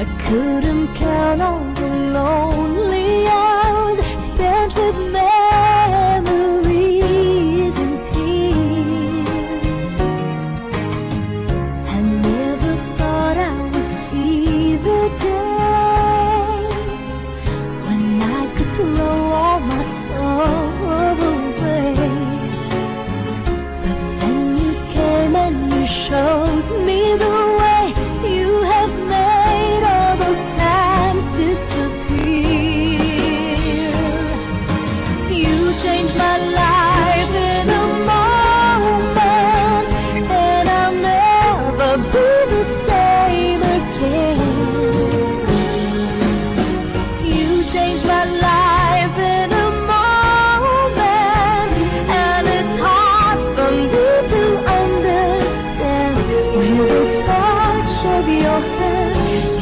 I couldn't count on the lonely hours spent with memories and tears. I never thought I would see the day when I could throw all my sorrow away. But then you came and you showed me the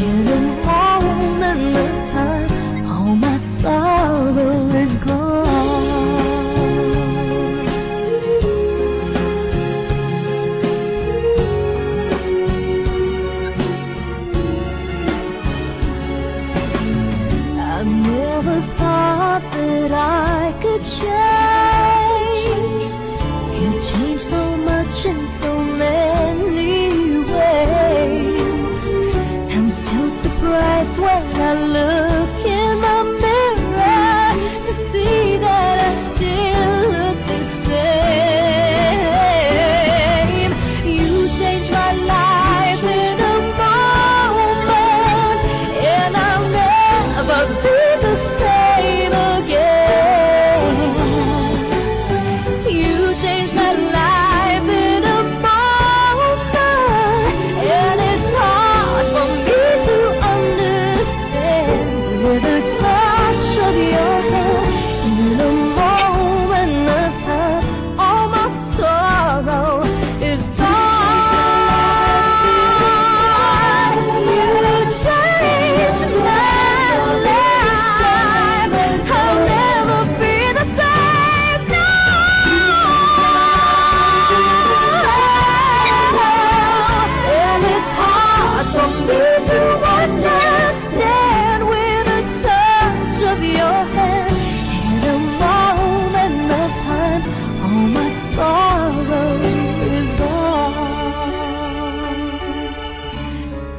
in moment of time. All my sorrow is gone. I never thought that I could change. You changed so much.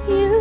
you.